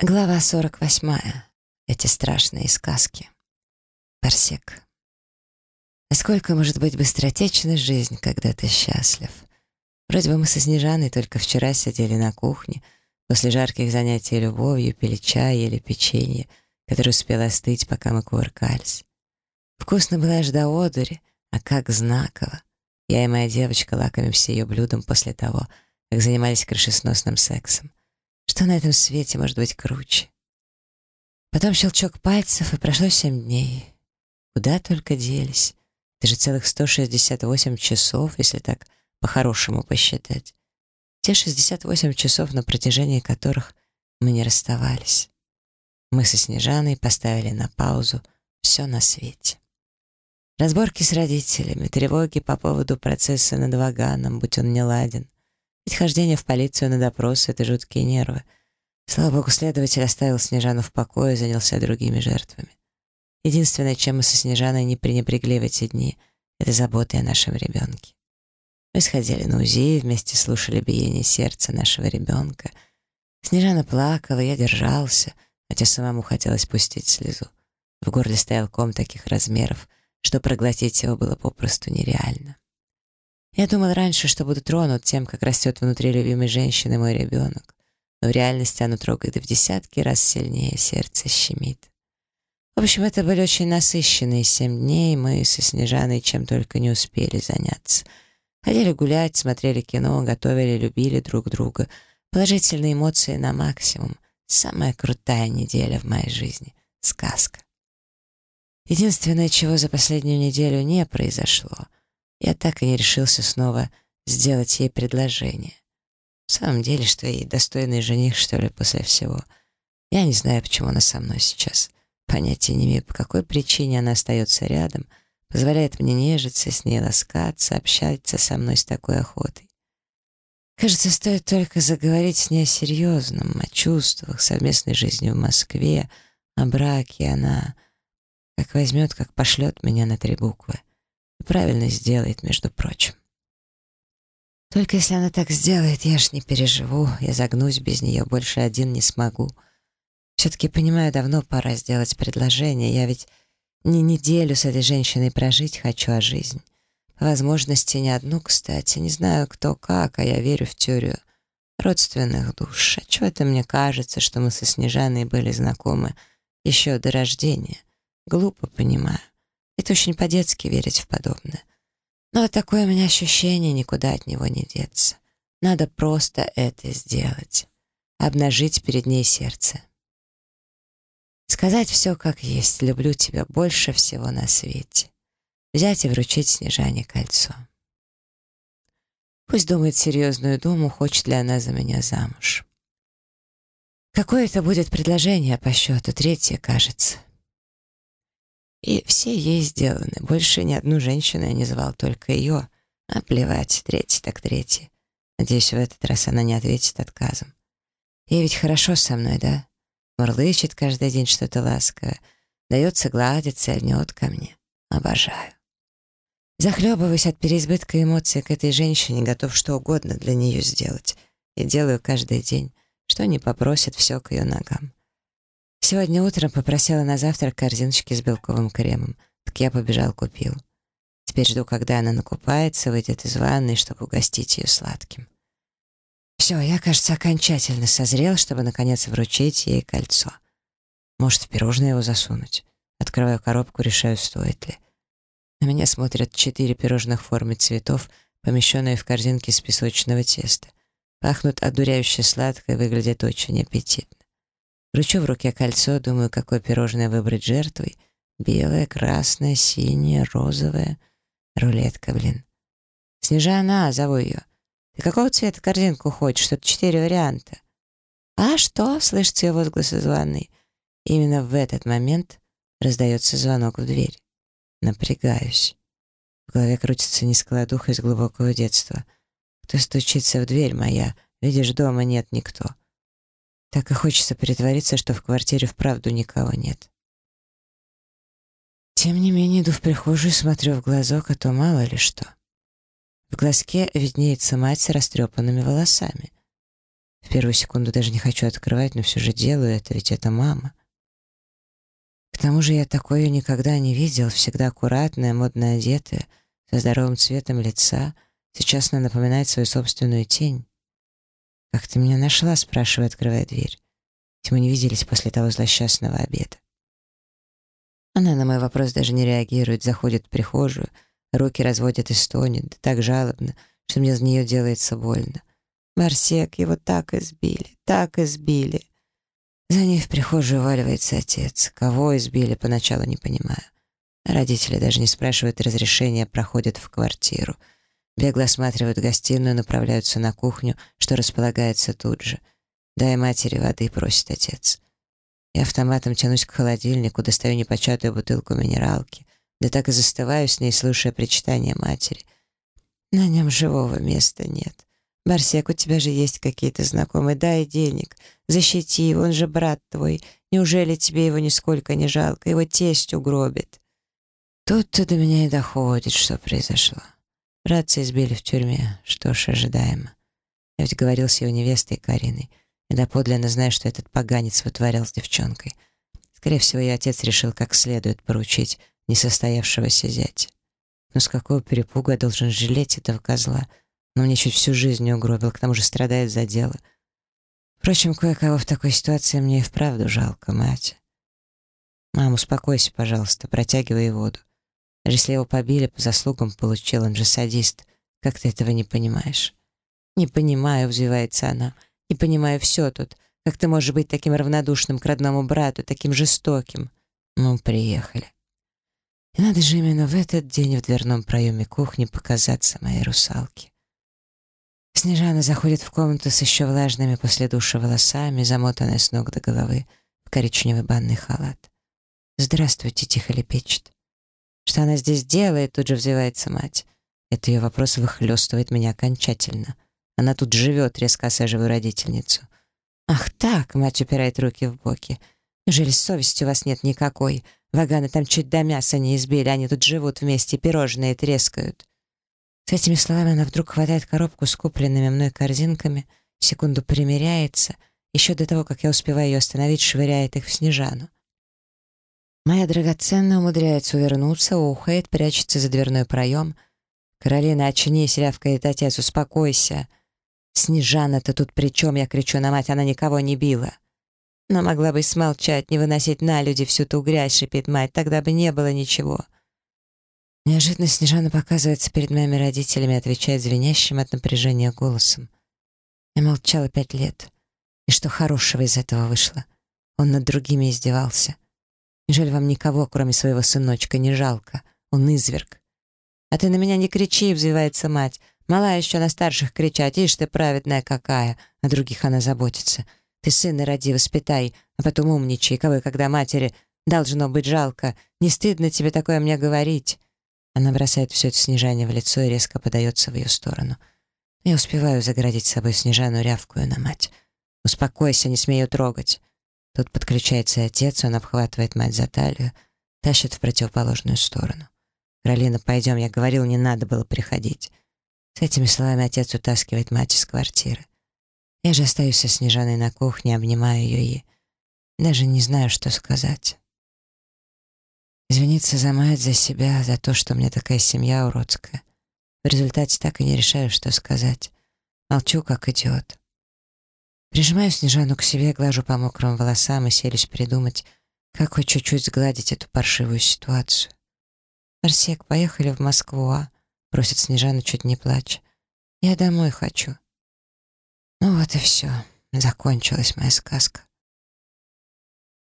Глава 48. Эти страшные сказки. Парсек. Насколько может быть быстротечна жизнь, когда ты счастлив? Вроде бы мы со Снежаной только вчера сидели на кухне, после жарких занятий любовью, пили чай или печенье, которое успело остыть, пока мы кувыркались. Вкусно было аж до одури, а как знаково. Я и моя девочка лакомимся ее блюдом после того, как занимались крышесносным сексом. Что на этом свете может быть круче? Потом щелчок пальцев, и прошло семь дней. Куда только делись. Это же целых 168 часов, если так по-хорошему посчитать. Те 68 часов, на протяжении которых мы не расставались. Мы со Снежаной поставили на паузу все на свете. Разборки с родителями, тревоги по поводу процесса над Ваганом, будь он не ладен. Ведь хождение в полицию на допрос — это жуткие нервы. Слава богу, следователь оставил Снежану в покое и занялся другими жертвами. Единственное, чем мы со Снежаной не пренебрегли в эти дни, это забота о нашем ребенке. Мы сходили на УЗИ и вместе слушали биение сердца нашего ребенка. Снежана плакала, я держался, хотя самому хотелось пустить слезу. В горле стоял ком таких размеров, что проглотить его было попросту нереально. Я думал раньше, что буду тронут тем, как растет внутри любимой женщины мой ребенок, но в реальности оно трогает в десятки раз сильнее, сердце щемит. В общем, это были очень насыщенные семь дней, мы со Снежаной чем только не успели заняться. Ходили гулять, смотрели кино, готовили, любили друг друга. Положительные эмоции на максимум. Самая крутая неделя в моей жизни. Сказка. Единственное, чего за последнюю неделю не произошло — я так и не решился снова сделать ей предложение. В самом деле, что ей достойный жених, что ли, после всего. Я не знаю, почему она со мной сейчас. Понятия не имею, по какой причине она остается рядом, позволяет мне нежиться, с ней ласкаться, общаться со мной с такой охотой. Кажется, стоит только заговорить с ней о серьезном, о чувствах, совместной жизни в Москве, о браке, она как возьмет, как пошлет меня на три буквы. И правильно сделает, между прочим. Только если она так сделает, я ж не переживу, я загнусь без нее, больше один не смогу. Все-таки, понимаю, давно пора сделать предложение. Я ведь не неделю с этой женщиной прожить хочу, а жизнь. По возможности не одну, кстати. Не знаю, кто как, а я верю в теорию родственных душ. А чего это мне кажется, что мы со Снежаной были знакомы еще до рождения? Глупо понимаю. Это очень по-детски верить в подобное. Но такое у меня ощущение, никуда от него не деться. Надо просто это сделать. Обнажить перед ней сердце. Сказать все как есть. Люблю тебя больше всего на свете. Взять и вручить Снежане кольцо. Пусть думает серьезную думу, хочет ли она за меня замуж. Какое это будет предложение по счету? Третье, кажется. И все ей сделаны. Больше ни одну женщину я не звал, только ее. А плевать, третий так третий. Надеюсь, в этот раз она не ответит отказом. Ей ведь хорошо со мной, да? Мурлычет каждый день что-то ласковое. Дается гладиться и льнет ко мне. Обожаю. Захлебываюсь от переизбытка эмоций к этой женщине, готов что угодно для нее сделать. И делаю каждый день, что не попросит, все к ее ногам. Сегодня утром попросила на завтрак корзиночки с белковым кремом. Так я побежал, купил. Теперь жду, когда она накупается, выйдет из ванной, чтобы угостить ее сладким. Все, я, кажется, окончательно созрел, чтобы, наконец, вручить ей кольцо. Может, в пирожное его засунуть. Открываю коробку, решаю, стоит ли. На меня смотрят четыре пирожных в форме цветов, помещенные в корзинке из песочного теста. Пахнут одуряюще сладко и выглядят очень аппетитно. Кручу в руке кольцо, думаю, какое пирожное выбрать жертвой. Белое, красное, синее, розовое. Рулетка, блин. Снежана, зову ее. Ты какого цвета корзинку хочешь? Что-то четыре варианта. «А что?» — слышится ее возглас из ванной. Именно в этот момент раздается звонок в дверь. Напрягаюсь. В голове крутится нескладуха из глубокого детства. Кто стучится в дверь моя? Видишь, дома нет никто. Так и хочется притвориться, что в квартире вправду никого нет. Тем не менее, иду в прихожую, смотрю в глазок, а то мало ли что. В глазке виднеется мать с растрепанными волосами. В первую секунду даже не хочу открывать, но все же делаю это, ведь это мама. К тому же я такое никогда не видел, всегда аккуратная, модно одетая, со здоровым цветом лица. Сейчас она напоминает свою собственную тень. «Как ты меня нашла?» — спрашивает, открывая дверь. Ведь мы не виделись после того злосчастного обеда. Она на мой вопрос даже не реагирует, заходит в прихожую, руки разводит и стонет, да так жалобно, что мне за нее делается больно. Марсек, его так избили, так избили. За ней в прихожую валивается отец. Кого избили, поначалу не понимаю. Родители даже не спрашивают разрешения, проходят в квартиру. Бегло осматривают гостиную, направляются на кухню, что располагается тут же. «Дай матери воды», — просит отец. Я автоматом тянусь к холодильнику, достаю непочатую бутылку минералки, да так и застываю с ней, слушая причитания матери. На нем живого места нет. «Барсек, у тебя же есть какие-то знакомые, дай денег, защити его, он же брат твой. Неужели тебе его нисколько не жалко? Его тесть угробит». Тут-то до меня и доходит, что произошло. Братца избили в тюрьме, что ж, ожидаемо. Я ведь говорил с его невестой Кариной, и доподлинно знаю, что этот поганец вытворял с девчонкой. Скорее всего, ее отец решил как следует поручить несостоявшегося зятя. Но с какого перепуга я должен жалеть этого козла — но мне чуть всю жизнь угробил, к тому же страдает за дело. Впрочем, кое-кого в такой ситуации мне и вправду жалко, мать. «Мам, успокойся, пожалуйста, протягивай воду. Даже если его побили, по заслугам получил, он же садист. Как ты этого не понимаешь?» «Не понимаю», — взвивается она. «Не понимаю все тут. Как ты можешь быть таким равнодушным к родному брату, таким жестоким?» «Ну, приехали». И надо же именно в этот день в дверном проеме кухни показаться моей русалке. Снежана заходит в комнату с еще влажными после душа волосами, замотанная с ног до головы в коричневый банный халат. «Здравствуйте», — тихо лепечет. «Что она здесь делает?» — тут же взывается мать. Это ее вопрос выхлестывает меня окончательно. Она тут живет, резко осаживаю родительницу. «Ах так!» — мать упирает руки в боки. «Неужели совести у вас нет никакой? Ваганы там чуть до мяса не избили, они тут живут вместе, пирожные трескают». С этими словами она вдруг хватает коробку с купленными мной корзинками, секунду примеряется, еще до того, как я успеваю ее остановить, швыряет их в Снежану. Моя драгоценная умудряется увернуться, ухает, прячется за дверной проем. «Каролина, очнись!» — рявкает отец, «успокойся!» «Снежана-то тут при чем?» — я кричу на мать, она никого не била. Но могла бы смолчать, не выносить на люди всю ту грязь, шипит мать, тогда бы не было ничего. Неожиданно Снежана показывается перед моими родителями отвечает звенящим от напряжения голосом. Я молчала пять лет. И что хорошего из этого вышло? Он над другими издевался. Неужели вам никого, кроме своего сыночка, не жалко? Он изверг. «А ты на меня не кричи!» — взвивается мать. «Мала еще на старших кричать, ишь ты праведная какая!» О других она заботится. «Ты сына роди, воспитай, а потом умничай, кого когда матери должно быть жалко. Не стыдно тебе такое мне говорить?» Она бросает все это Снежане в лицо и резко подается в ее сторону. Я успеваю заградить собой Снежану, рявкую на мать. «Успокойся, не смею трогать». Тут подключается отец, он обхватывает мать за талию, тащит в противоположную сторону. «Каролина, пойдем, я говорил, не надо было приходить». С этими словами отец утаскивает мать из квартиры. Я же остаюсь со Снежаной на кухне, обнимаю ее и даже не знаю, что сказать. Извиниться за мать, за себя, за то, что у меня такая семья уродская. В результате так и не решаю, что сказать. Молчу, как идиот. Прижимаю Снежану к себе, глажу по мокрым волосам и селюсь придумать, как хоть чуть-чуть сгладить эту паршивую ситуацию. «Арсек, поехали в Москву, а?» — просит Снежана, чуть не плача. «Я домой хочу». Ну вот и все. Закончилась моя сказка.